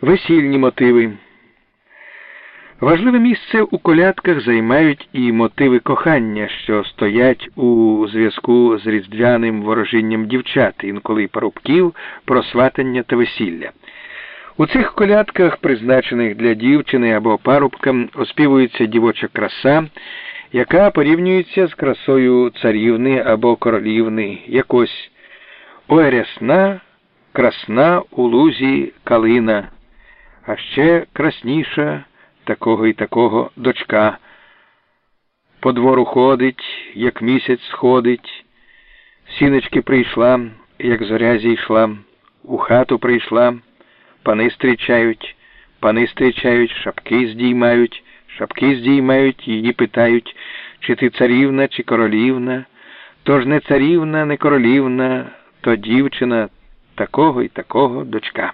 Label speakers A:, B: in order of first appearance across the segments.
A: Весільні мотиви. Важливе місце у колядках займають і мотиви кохання, що стоять у зв'язку з різдвяним ворожінням дівчат, інколи парубків, про сватання та весілля. У цих колядках, призначених для дівчини або парубка, оспівується дівоча краса, яка порівнюється з красою царівни або королівни, якось ой рясна, красна у лузі калина а ще красніша такого і такого дочка. По двору ходить, як місяць сходить, сіночки прийшла, як зоря зійшла, у хату прийшла, пани зустрічають, пани зустрічають, шапки здіймають, шапки здіймають, її питають, чи ти царівна, чи королівна, то ж не царівна, не королівна, то дівчина такого і такого дочка.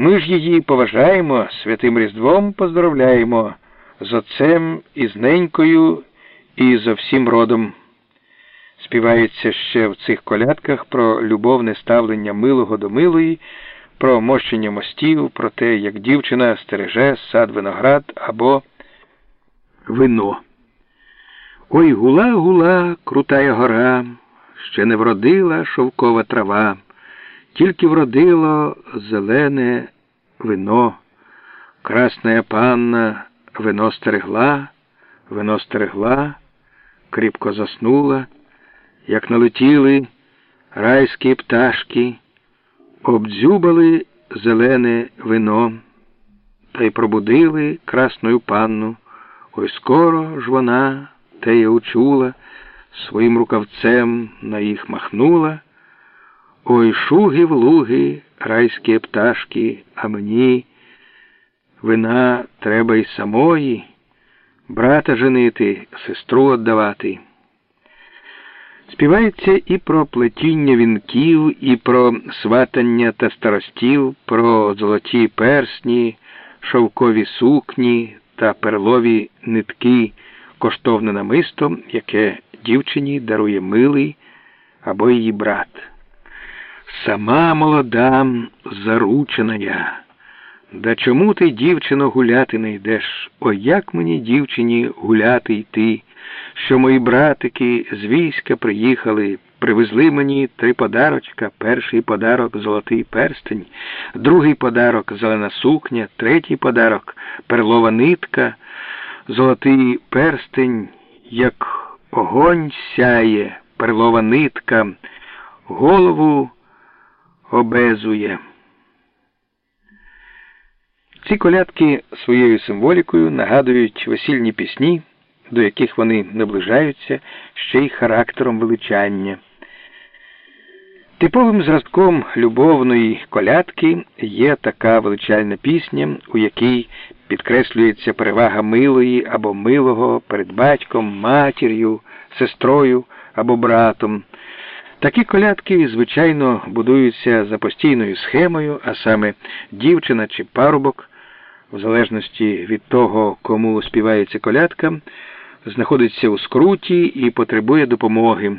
A: Ми ж її поважаємо, святим Різдвом поздоровляємо з отцем і з ненькою і зо всім родом. Співається ще в цих колядках про любовне ставлення милого до милої, про мощення мостів, про те, як дівчина стереже сад виноград або вино. Ой гула, гула, крутая гора, ще не вродила шовкова трава тільки вродило зелене вино, красная панна вино стерегла, вино стерегла, кріпко заснула, як налетіли райські пташки, обдзюбали зелене вино та й пробудили красную панну. Ой скоро ж вона теє учула, своїм рукавцем на їх махнула. Ой, шуги в луги, райські пташки, а мені вина треба й самої, брата женити, сестру віддавати. Співається і про плетіння вінків, і про сватання та старостів, про золоті персні, шовкові сукні та перлові нитки, коштовне намисто, яке дівчині дарує милий або її брат. Сама молода, заручена я. Да чому ти, дівчино, гуляти не йдеш? О, як мені, дівчині, гуляти йти, що мої братики з війська приїхали, привезли мені три подарочка. Перший подарок золотий перстень, другий подарок зелена сукня, третій подарок перлова нитка, золотий перстень, як огонь сяє, перлова нитка, голову обезує. Ці колядки своєю символікою нагадують весільні пісні, до яких вони наближаються ще й характером величання. Типовим зразком любовної колядки є така величальна пісня, у якій підкреслюється перевага милої або милого перед батьком, матір'ю, сестрою або братом. Такі колядки, звичайно, будуються за постійною схемою, а саме дівчина чи парубок, в залежності від того, кому співається колядка, знаходиться у скруті і потребує допомоги.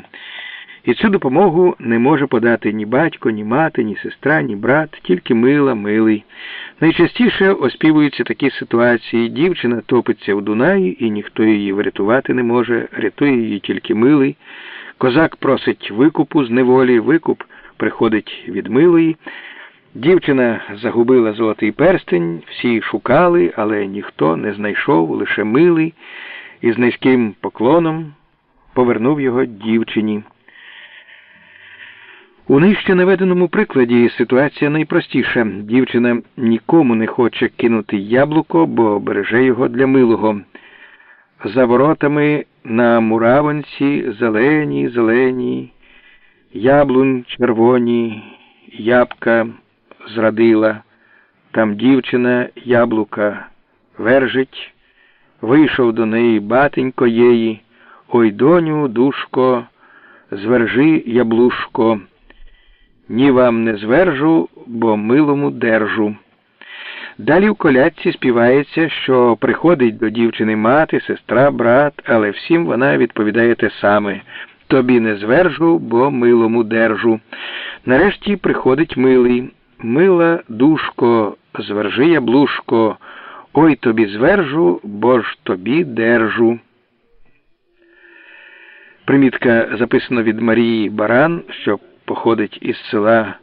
A: І цю допомогу не може подати ні батько, ні мати, ні сестра, ні брат, тільки мила, милий. Найчастіше оспівуються такі ситуації. Дівчина топиться в Дунаї, і ніхто її врятувати не може, рятує її тільки милий. Козак просить викупу з неволі, викуп приходить від милої. Дівчина загубила золотий перстень, всі шукали, але ніхто не знайшов, лише милий, і з низьким поклоном повернув його дівчині. У нижче наведеному прикладі ситуація найпростіша. Дівчина нікому не хоче кинути яблуко, бо береже його для милого. За воротами на муравонці зелені, зелені, яблунь червоні, ябка зрадила, там дівчина яблука вержить, вийшов до неї батенько єї, ой доню, душко, звержи яблушко, ні вам не звержу, бо милому держу. Далі в колядці співається, що приходить до дівчини мати, сестра, брат, але всім вона відповідає те саме тобі не звержу, бо милому держу. Нарешті приходить милий. мила душко, звержи яблушко, ой тобі звержу, бо ж тобі держу. Примітка записана від Марії Баран, що походить із села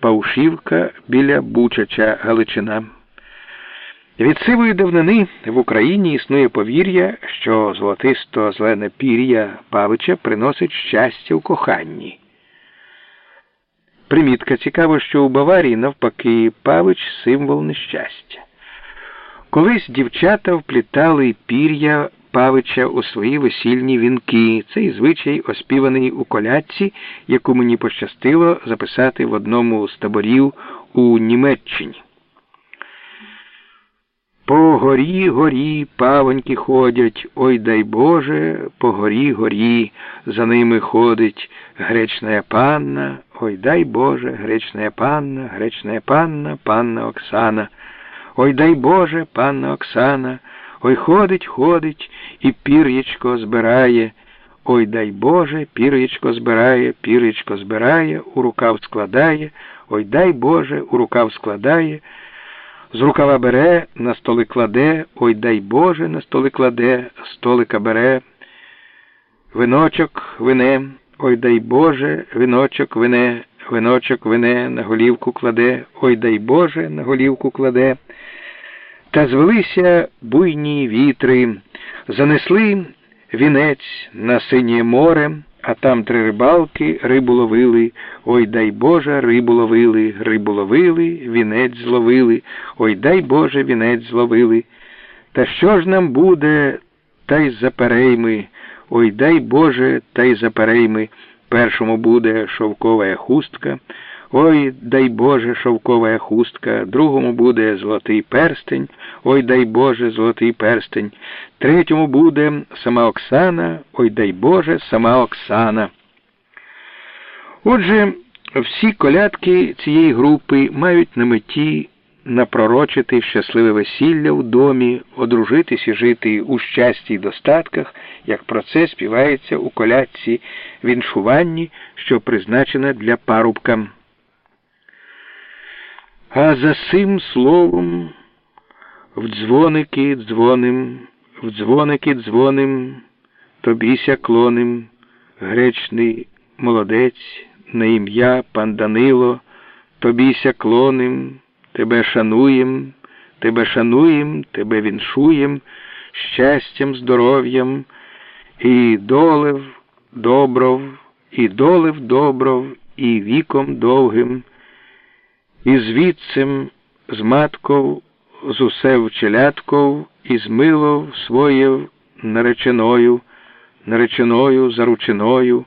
A: Паушівка біля Бучача Галичина. Від сивої давнини в Україні існує повір'я, що золотисто зелене пір'я Павича приносить щастя в коханні. Примітка цікаво, що у Баварії, навпаки, Павич символ нещастя. Колись дівчата вплітали пір'я Павича у свої весільні вінки. Цей звичай оспіваний у колядці, яку мені пощастило записати в одному з таборів у Німеччині. Горі горі павоньки ходять, ой дай Боже, по горі горі, за ними ходить гречна панна, ой дай Боже, гречна панна, гречна панна, панна Оксана. Ой дай Боже, панна Оксана, ой ходить, ходить і пір'ячко збирає. Ой дай Боже, пір'ячко збирає, пір'ячко збирає, у рукав складає, ой дай Боже, у рукав складає. З рукава бере, на столи кладе, ой дай Боже, на столи кладе, столика бере, виночок вине, ой дай Боже, виночок вине, виночок вине, на голівку кладе, ой дай Боже, на голівку кладе. Та звелися буйні вітри, занесли вінець на синє море. А там три рибалки рибу ловили, ой дай Боже, рибу ловили, рибу ловили, вінець зловили, ой дай Боже, вінець зловили. Та що ж нам буде, та й заперейми, ой дай Боже, та й заперейми. Першому буде шовкова хустка. Ой, дай Боже, шовкова хустка, другому буде золотий перстень, ой дай Боже, золотий перстень, третьому буде сама Оксана, ой дай Боже, сама Оксана. Отже, всі колядки цієї групи мають на меті напророчити щасливе весілля в домі, одружитись і жити у щасті й достатках, як про це співається у колядці віншуванні, що призначена для парубка. А за сим словом в дзвоники дзвоним, в дзвоники дзвоним, тобіся клоним, гречний молодець, на ім'я пан Данило, тобіся клоним, тебе шануєм, тебе шануєм, тебе віншуєм, щастям, здоров'ям, і долев добров, і долев добров, і віком довгим. І звідцем з матков, з усе вчелятков, і змилов своє нареченою, нареченою, зарученою,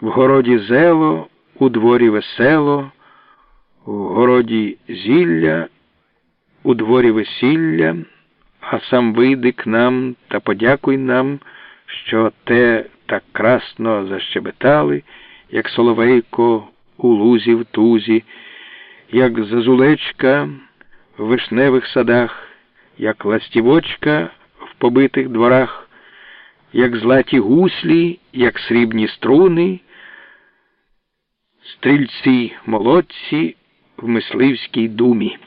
A: в городі зело, у дворі весело, в городі зілля, у дворі весілля, а сам вийди к нам та подякуй нам, що те так красно защебетали, як соловейко у лузі в тузі як зазулечка в вишневих садах, як ластівочка в побитих дворах, як златі гуслі, як срібні струни, стрільці молодці в мисливській думі.